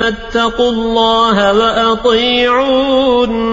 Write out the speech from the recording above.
فاتقوا الله وأطيعون.